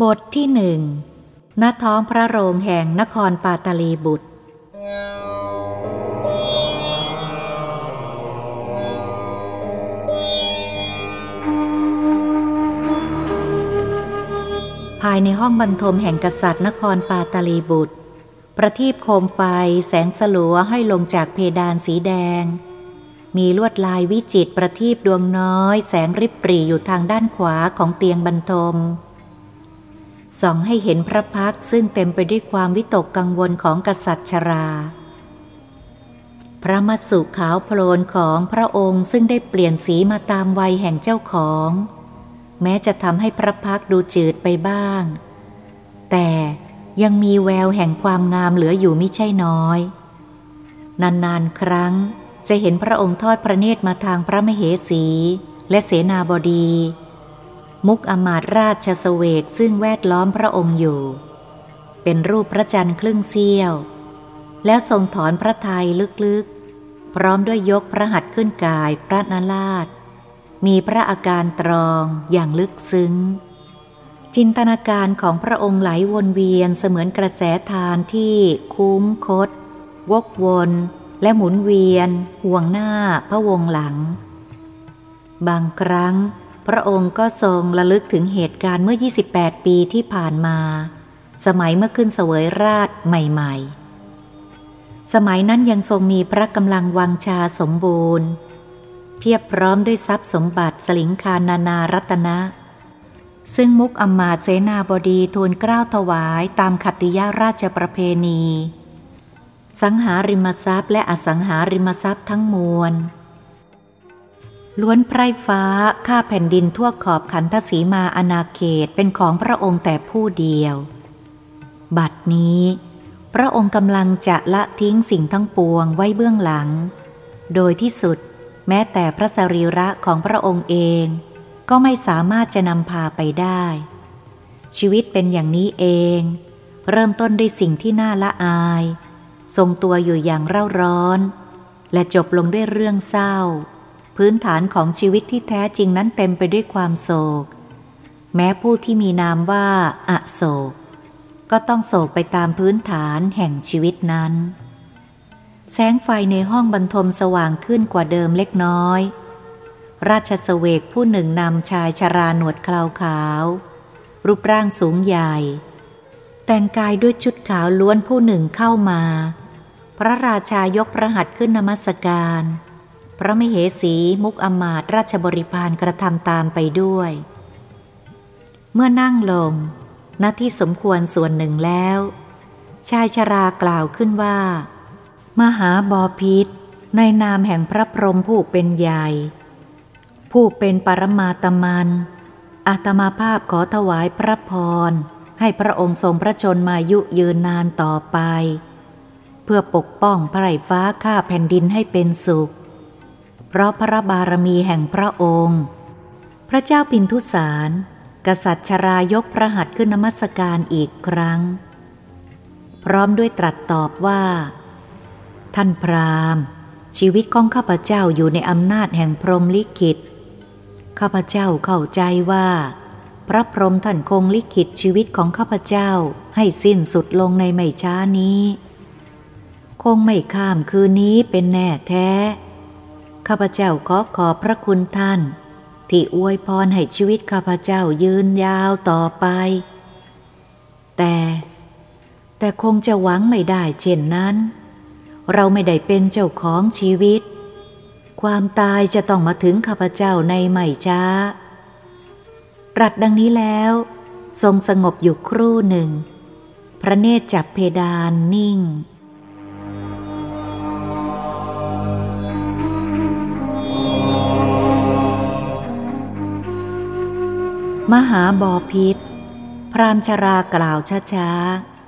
บทที่หนึ่งณท้องพระโรงแห่งนครปาตาลีบุตร ภายในห้องบรรทมแห่งกษัตริย์นครปาตาลีบุตร ประทีปโคมไฟแสงสลัวให้ลงจากเพดานสีแดง มีลวดลายวิจิตประทีปดวงน้อย แสงริบปรีอยู่ทางด้านขวาของเตียงบรรทม ส่องให้เห็นพระพักซึ่งเต็มไปด้วยความวิตกกังวลของกษัตริย์ชรา พระมัสุขาวโพลนของพระองค์ซึ่งได้เปลี่ยนสีมาตามวัยแห่งเจ้าของ แม้จะทำให้พระพักดูจืดไปบ้าง แต่ยังมีแววแห่งความงามเหลืออยู่มิใช่น้อย นานๆครั้งจะเห็นพระองค์ทอดพระเนตรมาทางพระมเหสีและเสนาบดี มุกอมาตราชสเวกซึ่งแวดล้อมพระองค์อยู่ เป็นรูปพระจันทร์ครึ่งเสี้ยว แล้วทรงถอนพระทัยลึกๆ พร้อมด้วยยกพระหัตถ์ขึ้นกายพระนาลาดมีพระอาการตรองอย่างลึกซึ้ง จินตนาการของพระองค์ไหลวนเวียนเสมือนกระแสทานที่คุ้มคด วกวนและหมุนเวียน ห่วงหน้าพระวงหลัง บางครั้ง พระองค์ก็ทรงระลึกถึงเหตุการณ์เมื่อ 28 ปีที่ผ่านมา สมัยเมื่อขึ้นเสวยราชใหม่ ๆ สมัยนั้นยังทรงมีพระกำลังวังชาสมบูรณ์ เพียบพร้อมด้วยทรัพย์สมบัติสลิงคานานารัตนะ ซึ่งมุกอมมาเสนาบดีทูลกล้าถวายตามขัตติยาราชประเพณี สังหาริมทรัพย์และอสังหาริมทรัพย์ทั้งมวล ล้วนไพร่ฟ้าข้าแผ่นดินทั่วขอบขันทศีมาอนาเขตเป็นของพระองค์แต่ผู้เดียว บัดนี้ พระองค์กำลังจะละทิ้งสิ่งทั้งปวงไว้เบื้องหลัง โดยที่สุดแม้แต่พระสรีระของพระองค์เอง ก็ไม่สามารถจะนำพาไปได้ ชีวิตเป็นอย่างนี้เอง เริ่มต้นด้วยสิ่งที่น่าละอาย ทรงตัวอยู่อย่างเร่าร้อน และจบลงด้วยเรื่องเศร้า พื้นฐานของชีวิตที่แท้จริงนั้นเต็มไปด้วยความโศก แม้ผู้ที่มีนามว่าอโศก ก็ต้องโศกไปตามพื้นฐานแห่งชีวิตนั้น แสงไฟในห้องบรรทมสว่างขึ้นกว่าเดิมเล็กน้อย ราชสเวกผู้หนึ่งนำชายชราหนวดคลาวขาว รูปร่างสูงใหญ่ แต่งกายด้วยชุดขาวล้วนผู้หนึ่งเข้ามา พระราชายกพระหัตถ์ขึ้นนมัสการ พระมเหสีมุกอมาตราชบริพารกระทำตามไปด้วย เมื่อนั่งลงณที่สมควรส่วนหนึ่งแล้ว ชายชรากล่าวขึ้นว่า มหาบอพิษในนามแห่งพระพรหมผู้เป็นใหญ่ ผู้เป็นปรมาตมันอาตมาภาพขอถวายพระพร ให้พระองค์ทรงพระชนมายุยืนนานต่อไป เพื่อปกป้องพระไรฟ้าข้าแผ่นดินให้เป็นสุข เพราะพระบารมีแห่งพระองค์ พระเจ้าปินทุสาร กษัตริย์ชรายกพระหัตถ์ขึ้นนมัสการอีกครั้ง พร้อมด้วยตรัสตอบว่า ท่านพราหมณ์ ชีวิตของข้าพเจ้าอยู่ในอำนาจแห่งพรหมลิขิต ข้าพเจ้าเข้าใจว่า พระพรหมท่านคงลิขิตชีวิตของข้าพเจ้าให้สิ้นสุดลงในไม่ช้านี้ คงไม่ข้ามคืนนี้เป็นแน่แท้ ข้าพเจ้าขอขอบพระคุณท่าน ที่อวยพรให้ชีวิตข้าพเจ้ายืนยาวต่อไป แต่ แต่คงจะหวังไม่ได้เช่นนั้น เราไม่ได้เป็นเจ้าของชีวิต ความตายจะต้องมาถึงข้าพเจ้าในไม่ช้ารัดดังนี้แล้ว ทรงสงบอยู่ครู่หนึ่ง พระเนตรจับเพดานนิ่ง มหาบอพิษ พรามชรากล่าวช้า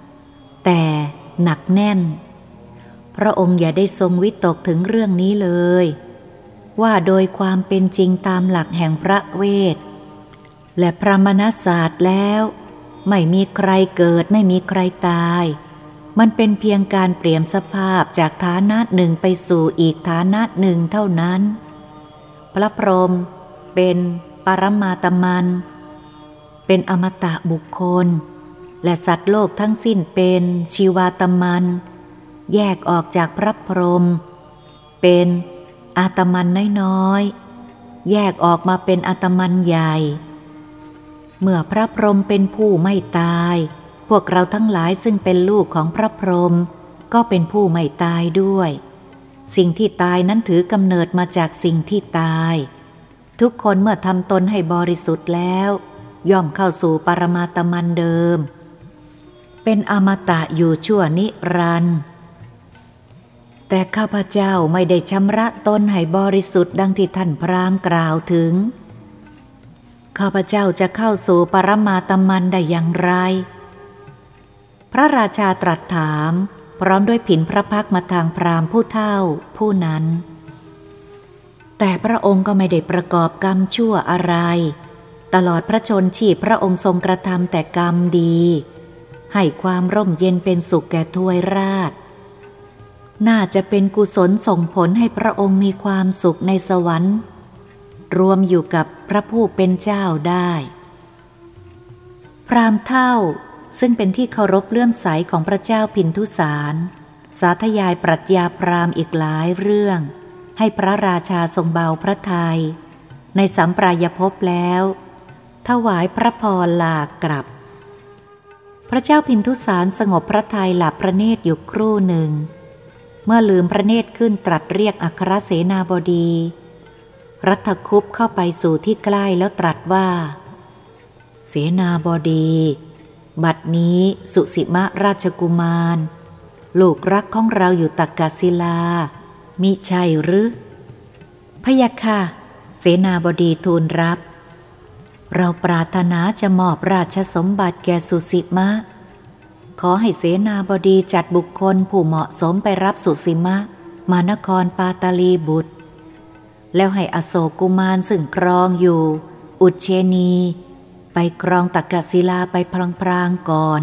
ๆ แต่หนักแน่น พระองค์อย่าได้ทรงวิตกถึงเรื่องนี้เลย ว่าโดยความเป็นจริงตามหลักแห่งพระเวท และพระมณศาสตร์แล้ว ไม่มีใครเกิดไม่มีใครตาย มันเป็นเพียงการเปลี่ยนสภาพจากฐานะหนึ่งไปสู่อีกฐานะหนึ่งเท่านั้น พระพรหมเป็นปรมาตมัน เป็นอมตะบุคคล และสัตว์โลกทั้งสิ้นเป็นชีวาตมัน แยกออกจากพระพรหมเป็นอาตมันน้อยๆ แยกออกมาเป็นอาตมันใหญ่ เมื่อพระพรหมเป็นผู้ไม่ตาย พวกเราทั้งหลายซึ่งเป็นลูกของพระพรหมก็เป็นผู้ไม่ตายด้วย สิ่งที่ตายนั้นถือกำเนิดมาจากสิ่งที่ตาย ทุกคนเมื่อทำตนให้บริสุทธิ์แล้ว ย่อมเข้าสู่ปรมาตมันเดิม เป็นอมตะอยู่ชั่วนิรันดร์แต่ข้าพเจ้าไม่ได้ชำระตนให้บริสุทธิ์ดังที่ท่านพรามกล่าวถึง ข้าพเจ้าจะเข้าสู่ปรมาตมันได้อย่างไร พระราชาตรัสถาม พร้อมด้วยผินพระพักมาทางพรามผู้เท่าผู้นั้น แต่พระองค์ก็ไม่ได้ประกอบกรรมชั่วอะไร ตลอดพระชนชีพพระองค์ทรงกระทำแต่กรรมดี ให้ความร่มเย็นเป็นสุขแก่ทวยราช น่าจะเป็นกุศลส่งผลให้พระองค์มีความสุขในสวรรค์ รวมอยู่กับพระผู้เป็นเจ้าได้ พรามเท่าซึ่งเป็นที่เคารพเลื่อมใสของพระเจ้าพินทุสาร สาธยายปรัชญาพรามอีกหลายเรื่อง ให้พระราชาทรงเบาพระทยัยในสัมปรายภพแล้ว ถวายพระพรลากลับ พระเจ้าพินทุสารสงบพระทัยหลับพระเนตรอยู่ครู่หนึ่ง เมื่อลืมพระเนตรขึ้นตรัสเรียกอัครเสนาบดี รัฐคุปเข้าไปสู่ที่ใกล้แล้วตรัสว่า เสนาบดี บัดนี้สุสิมะราชกุมาร ลูกรักของเราอยู่ตักกศิลา มิใช่หรือพยาค่ะ เสนาบดีทูลรับ เราปรารถนาจะมอบราชสมบัติแก่สุสิมะ ขอให้เสนาบดีจัดบุคคลผู้เหมาะสมไปรับสุสิมะ มานครปาตาลีบุตร แล้วให้อโศกุมารซึ่งครองอยู่ อุเชนี ไปครองตักกศิลาไปพลางๆก่อน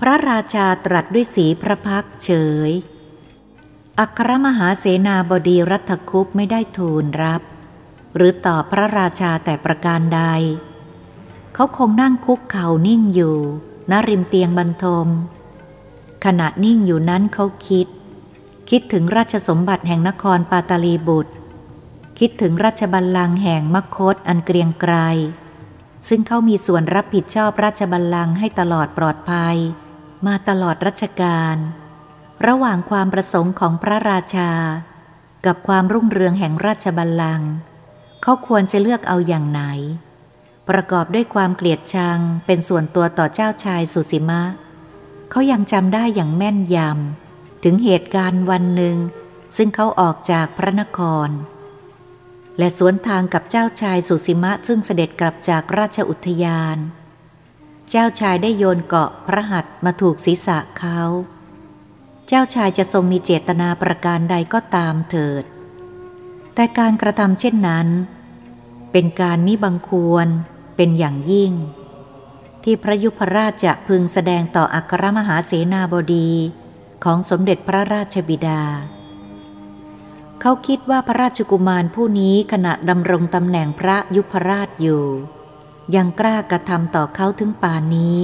พระราชาตรัสด้วยสีพระพักเฉย อัครมหาเสนาบดีรัฐคุปไม่ได้ทูลรับ หรือตอบพระราชาแต่ประการใด เขาคงนั่งคุกเข่านิ่งอยู่ณริมเตียงบรรทม ขณะนิ่งอยู่นั้นเขาคิด คิดถึงราชสมบัติแห่งนครปาตาลีบุตร คิดถึงราชบัลลังก์แห่งมคตอันเกรียงไกรซึ่งเขามีส่วนรับผิดชอบราชบัลลังก์ให้ตลอดปลอดภัย มาตลอดรัชกาลระหว่างความประสงค์ของพระราชา กับความรุ่งเรืองแห่งราชบัลลังก์ เขาควรจะเลือกเอาอย่างไหน ประกอบด้วยความเกลียดชังเป็นส่วนตัวต่อเจ้าชายสุสิมะ เขายังจำได้อย่างแม่นยำ ถึงเหตุการณ์วันหนึ่ง ซึ่งเขาออกจากพระนคร และสวนทางกับเจ้าชายสุสิมะซึ่งเสด็จกลับจากราชอุทยาน เจ้าชายได้โยนเกาะพระหัตมาถูกศีรษะเขาเจ้าชายจะทรงมีเจตนาประการใดก็ตามเถิด แต่การกระทำเช่นนั้น เป็นการมิบังควรเป็นอย่างยิ่ง ที่พระยุพราชจะพึงแสดงต่ออัครมหาเสนาบดีของสมเด็จพระราชบิดา เขาคิดว่าพระราชกุมารผู้นี้ขณะดำรงตำแหน่งพระยุพราชอยู่ ยังกล้ากระทำต่อเขาถึงป่านนี้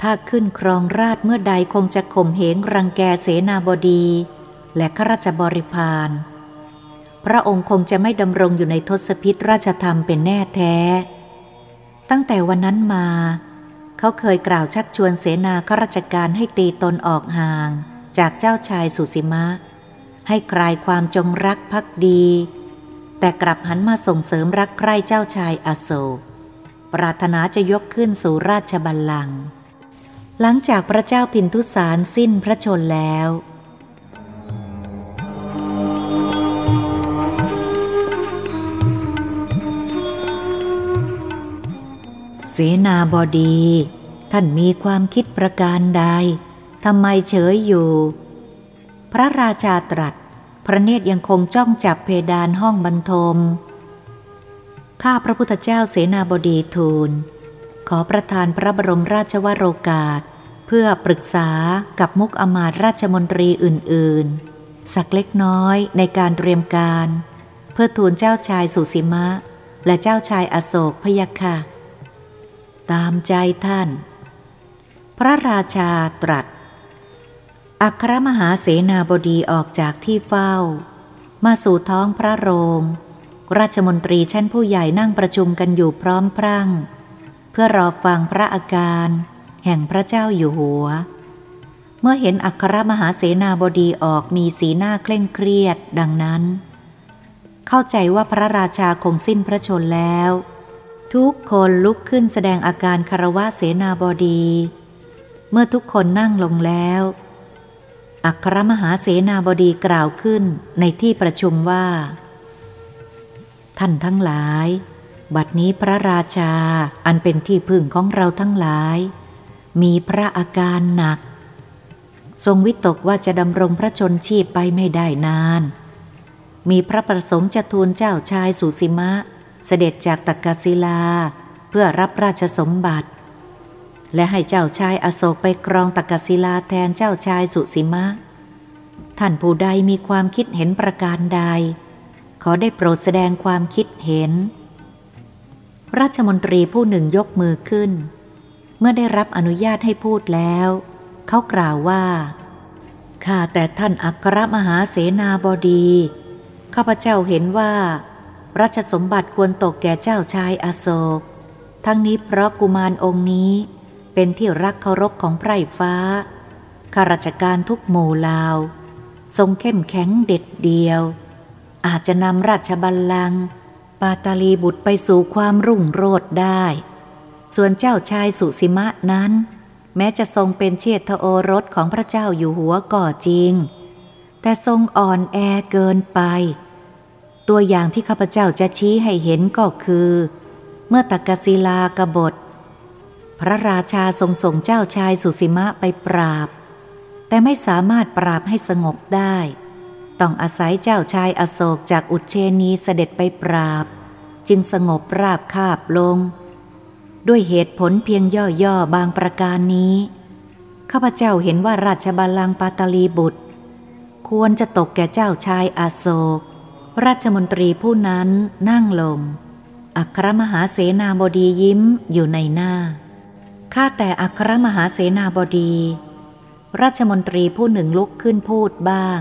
ถ้าขึ้นครองราชเมื่อใดคงจะข่มเหงรังแกเสนาบดี และข้าราชบริพาร พระองค์คงจะไม่ดำรงอยู่ในทศพิษราชธรรมเป็นแน่แท้ ตั้งแต่วันนั้นมา เขาเคยกล่าวชักชวนเสนาข้าราชการให้ตีตนออกห่าง จากเจ้าชายสุสิมะ ให้คลายความจงรักภักดี แต่กลับหันมาส่งเสริมรักใคร่เจ้าชายอโศก ปรารถนาจะยกขึ้นสู่ราชบัลลังก์หลังจากพระเจ้าพินทุสารสิ้นพระชนแล้ว เสนาบดี ท่านมีความคิดประการใดทำไมเฉยอยู่ พระราชาตรัส พระเนตรยังคงจ้องจับเพดานห้องบรรทม ข้าพระพุทธเจ้าเสนาบดีทูล ขอประทานพระบรมราชวโรกาส เพื่อปรึกษากับมุกอมาตราชมนตรีอื่น ๆ สักเล็กน้อยในการเตรียมการ เพื่อทูลเจ้าชายสุสิมะ และเจ้าชายอโศกพยาค่ะ ตามใจท่าน พระราชาตรัส อัครมหาเสนาบดีออกจากที่เฝ้า มาสู่ท้องพระโรง ราชมนตรีชั้นผู้ใหญ่นั่งประชุมกันอยู่พร้อมพรั่ง เพื่อรอฟังพระอาการ แห่งพระเจ้าอยู่หัว เมื่อเห็นอัครมหาเสนาบดีออกมีสีหน้าเคร่งเครียดดังนั้น เข้าใจว่าพระราชาคงสิ้นพระชนแล้ว ทุกคนลุกขึ้นแสดงอาการคารวะเสนาบดี เมื่อทุกคนนั่งลงแล้ว อัครมหาเสนาบดีกล่าวขึ้นในที่ประชุมว่า ท่านทั้งหลาย บัดนี้พระราชาอันเป็นที่พึ่งของเราทั้งหลาย มีพระอาการหนัก ทรงวิตกว่าจะดำรงพระชนชีพไปไม่ได้นาน มีพระประสงค์จะทูลเจ้าชายสุสิมะ เสด็จจากตักกศิลา เพื่อรับราชสมบัติ และให้เจ้าชายอโศกไปครองตักกศิลาแทนเจ้าชายสุสิมะ ท่านผู้ใดมีความคิดเห็นประการใด ขอได้โปรดแสดงความคิดเห็น ราชมนตรีผู้หนึ่งยกมือขึ้น เมื่อได้รับอนุญาตให้พูดแล้ว เขากล่าวว่าข้าแต่ท่านอัครมหาเสนาบดีข้าพเจ้าเห็นว่า ราชสมบัติควรตกแก่เจ้าชายอโศก ทั้งนี้เพราะกุมารองค์นี้เป็นที่รักเคารพของไพร่ฟ้า ข้าราชการทุกหมู่ลาว ทรงเข้มแข็งเด็ดเดียว อาจจะนำราชบัลลังก์ปาตาลีบุตรไปสู่ความรุ่งโรจน์ได้ ส่วนเจ้าชายสุสิมะนั้น แม้จะทรงเป็นเชษฐโอรสของพระเจ้าอยู่หัวก่อจริง แต่ทรงอ่อนแอเกินไป ตัวอย่างที่ข้าพเจ้าจะชี้ให้เห็นก็คือ เมื่อตักกศิลากบฏ พระราชาทรงส่งเจ้าชายสุสิมะไปปราบ แต่ไม่สามารถปราบให้สงบได้ ต้องอาศัยเจ้าชายอโศกจากอุเชนีเสด็จไปปราบ จึงสงบราบคาบลง ด้วยเหตุผลเพียงย่อๆบางประการนี้ ข้าพเจ้าเห็นว่าราชบัลลังก์ปาตาลีบุตร ควรจะตกแก่เจ้าชายอโศก ราชมนตรีผู้นั้นนั่งลง อัครมหาเสนาบดียิ้มอยู่ในหน้า ข้าแต่อัครมหาเสนาบดี ราชมนตรีผู้หนึ่งลุกขึ้นพูดบ้าง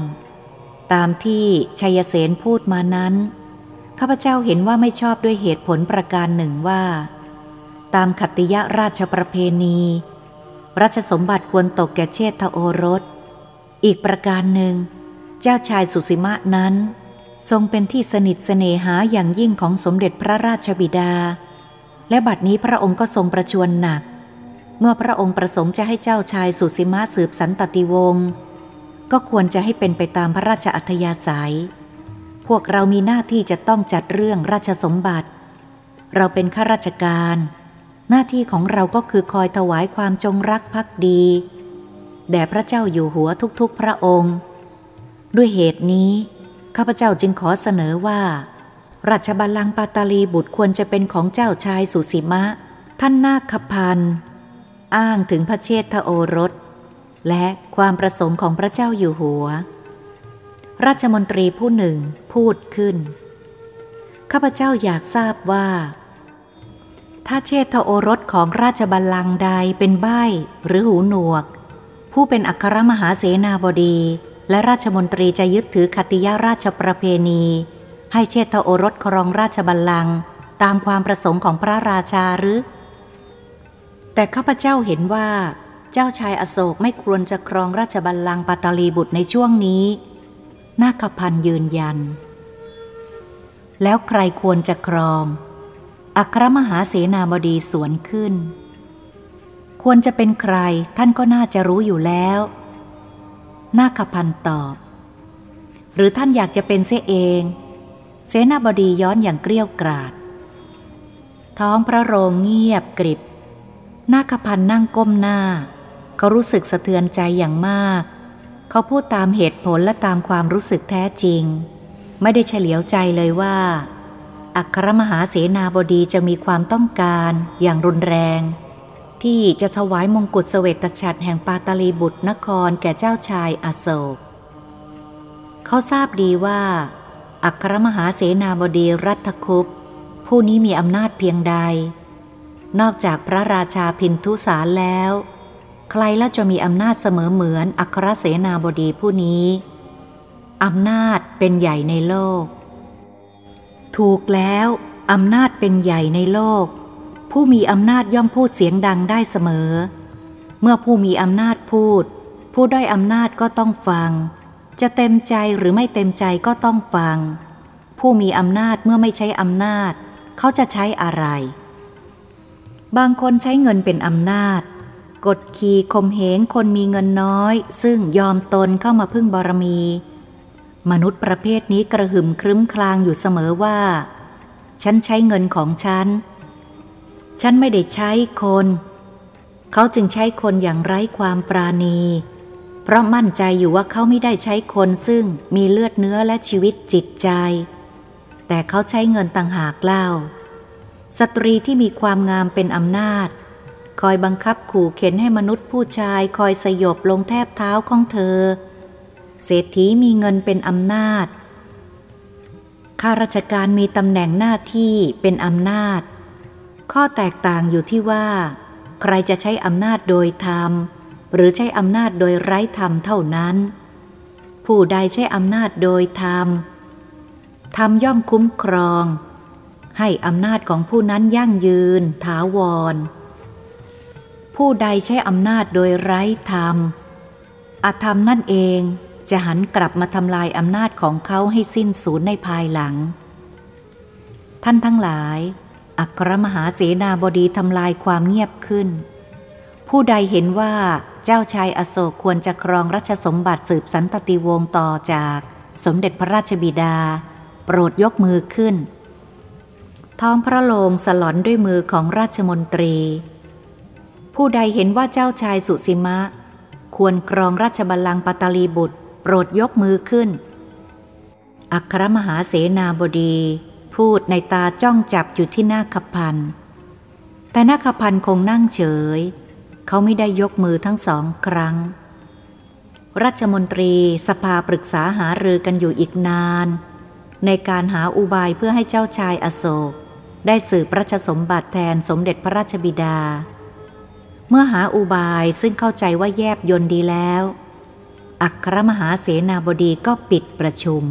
ตามที่ชัยเสนพูดมานั้น ข้าพเจ้าเห็นว่าไม่ชอบด้วยเหตุผลประการหนึ่งว่า ตามขัตติยราชประเพณี ราชสมบัติควรตกแก่เชษฐโอรส อีกประการหนึ่ง เจ้าชายสุสิมะนั้น ทรงเป็นที่สนิทเสน่หาอย่างยิ่งของสมเด็จพระราชบิดา และบัดนี้พระองค์ก็ทรงประชวรหนัก เมื่อพระองค์ประสงค์จะให้เจ้าชายสุสิมะสืบสันตติวงศ์ก็ควรจะให้เป็นไปตามพระราชอัธยาศัย พวกเรามีหน้าที่จะต้องจัดเรื่องราชสมบัติ เราเป็นข้าราชการ หน้าที่ของเราก็คือคอยถวายความจงรักภักดี แด่พระเจ้าอยู่หัวทุกๆพระองค์ ด้วยเหตุนี้ ข้าพเจ้าจึงขอเสนอว่า ราชบัลลังก์ปาตาลีบุตรควรจะเป็นของเจ้าชายสุสีมะ ท่านนาคพันธ์อ้างถึงพระเชษฐโอรส และความประสงค์ของพระเจ้าอยู่หัว ราชมนตรีผู้หนึ่งพูดขึ้น ข้าพเจ้าอยากทราบว่า ถ้าเชษฐโอรสของราชบัลลังก์ใดเป็นใบ้หรือหูหนวก ผู้เป็นอัครมหาเสนาบดี และราชมนตรีจะยึดถือคติยราชประเพณี ให้เชษฐโอรสครองราชบัลลังก์ตามความประสงค์ของพระราชาหรือ แต่ข้าพเจ้าเห็นว่า เจ้าชายอโศกไม่ควรจะครองราชบัลลังก์ปาตาลีบุตรในช่วงนี้ นาคพันยืนยัน แล้วใครควรจะครอง อัครมหาเสนาบดีสวนขึ้น ควรจะเป็นใครท่านก็น่าจะรู้อยู่แล้ว นาคพันตอบ หรือท่านอยากจะเป็นเสียเอง เสนาบดีย้อนอย่างเกลี้ยวกราด ท้องพระโรงเงียบกริบ นาคพันนั่งก้มหน้า เขารู้สึกสะเทือนใจอย่างมาก เขาพูดตามเหตุผลและตามความรู้สึกแท้จริง ไม่ได้เฉลียวใจเลยว่า อัครมหาเสนาบดีจะมีความต้องการอย่างรุนแรง ที่จะถวายมงกุฎเสวตฉัตรแห่งปาตาลีบุตรนครแก่เจ้าชายอโศก เขาทราบดีว่า อัครมหาเสนาบดีรัฐคุปผู้นี้มีอำนาจเพียงใด นอกจากพระราชาพินทุสารแล้ว ใครแล้วจะมีอำนาจเสมอเหมือนอัครเสนาบดีผู้นี้อำนาจเป็นใหญ่ในโลก ถูกแล้ว อำนาจเป็นใหญ่ในโลก ผู้มีอำนาจย่อมพูดเสียงดังได้เสมอ เมื่อผู้มีอำนาจพูด ผู้ด้อยอำนาจก็ต้องฟัง จะเต็มใจหรือไม่เต็มใจก็ต้องฟัง ผู้มีอำนาจเมื่อไม่ใช้อำนาจ เขาจะใช้อะไร บางคนใช้เงินเป็นอำนาจ กดขี่ข่มเหงคนมีเงินน้อย ซึ่งยอมตนเข้ามาพึ่งบารมี มนุษย์ประเภทนี้กระหึ่มครึ้มคลางอยู่เสมอว่า ฉันใช้เงินของฉัน ฉันไม่ได้ใช้คน เขาจึงใช้คนอย่างไร้ความปราณี เพราะมั่นใจอยู่ว่าเขาไม่ได้ใช้คนซึ่งมีเลือดเนื้อและชีวิตจิตใจ แต่เขาใช้เงินต่างหากเล่า สตรีที่มีความงามเป็นอำนาจ คอยบังคับขู่เข็นให้มนุษย์ผู้ชายคอยสยบลงแทบเท้าของเธอ เศรษฐีมีเงินเป็นอำนาจข้าราชการมีตำแหน่งหน้าที่เป็นอำนาจ ข้อแตกต่างอยู่ที่ว่า ใครจะใช้อำนาจโดยธรรม หรือใช้อำนาจโดยไร้ธรรมเท่านั้น ผู้ใดใช้อำนาจโดยธรรมธรรมย่อมคุ้มครอง ให้อำนาจของผู้นั้นยั่งยืน ถาวร ผู้ใดใช้อำนาจโดยไร้ธรรม อธรรมนั่นเองจะหันกลับมาทำลายอำนาจของเขาให้สิ้นสูญในภายหลัง ท่านทั้งหลาย อัครมหาเสนาบดีทำลายความเงียบขึ้น ผู้ใดเห็นว่าเจ้าชายอโศกควรจะครองรัชสมบัติสืบสันตติวงศ์ต่อจากสมเด็จพระราชบิดา โปรดยกมือขึ้น ท้องพระโลงสลอนด้วยมือของราชมนตรี ผู้ใดเห็นว่าเจ้าชายสุสิมะ ควรครองราชบัลลังก์ปัตตลีบุตร โปรดยกมือขึ้น อัครมหาเสนาบดี พูดในตาจ้องจับอยู่ที่หน้าขพัน แต่หน้าขพันคงนั่งเฉย เขาไม่ได้ยกมือทั้งสองครั้ง รัชมนตรีสภาปรึกษาหารือกันอยู่อีกนาน ในการหาอุบายเพื่อให้เจ้าชายอโศก ได้สืบราชสมบัติแทนสมเด็จพระราชบิดา เมื่อหาอุบายซึ่งเข้าใจว่าแยบยนดีแล้ว อัครมหาเสนาบดีก็ปิดประชุม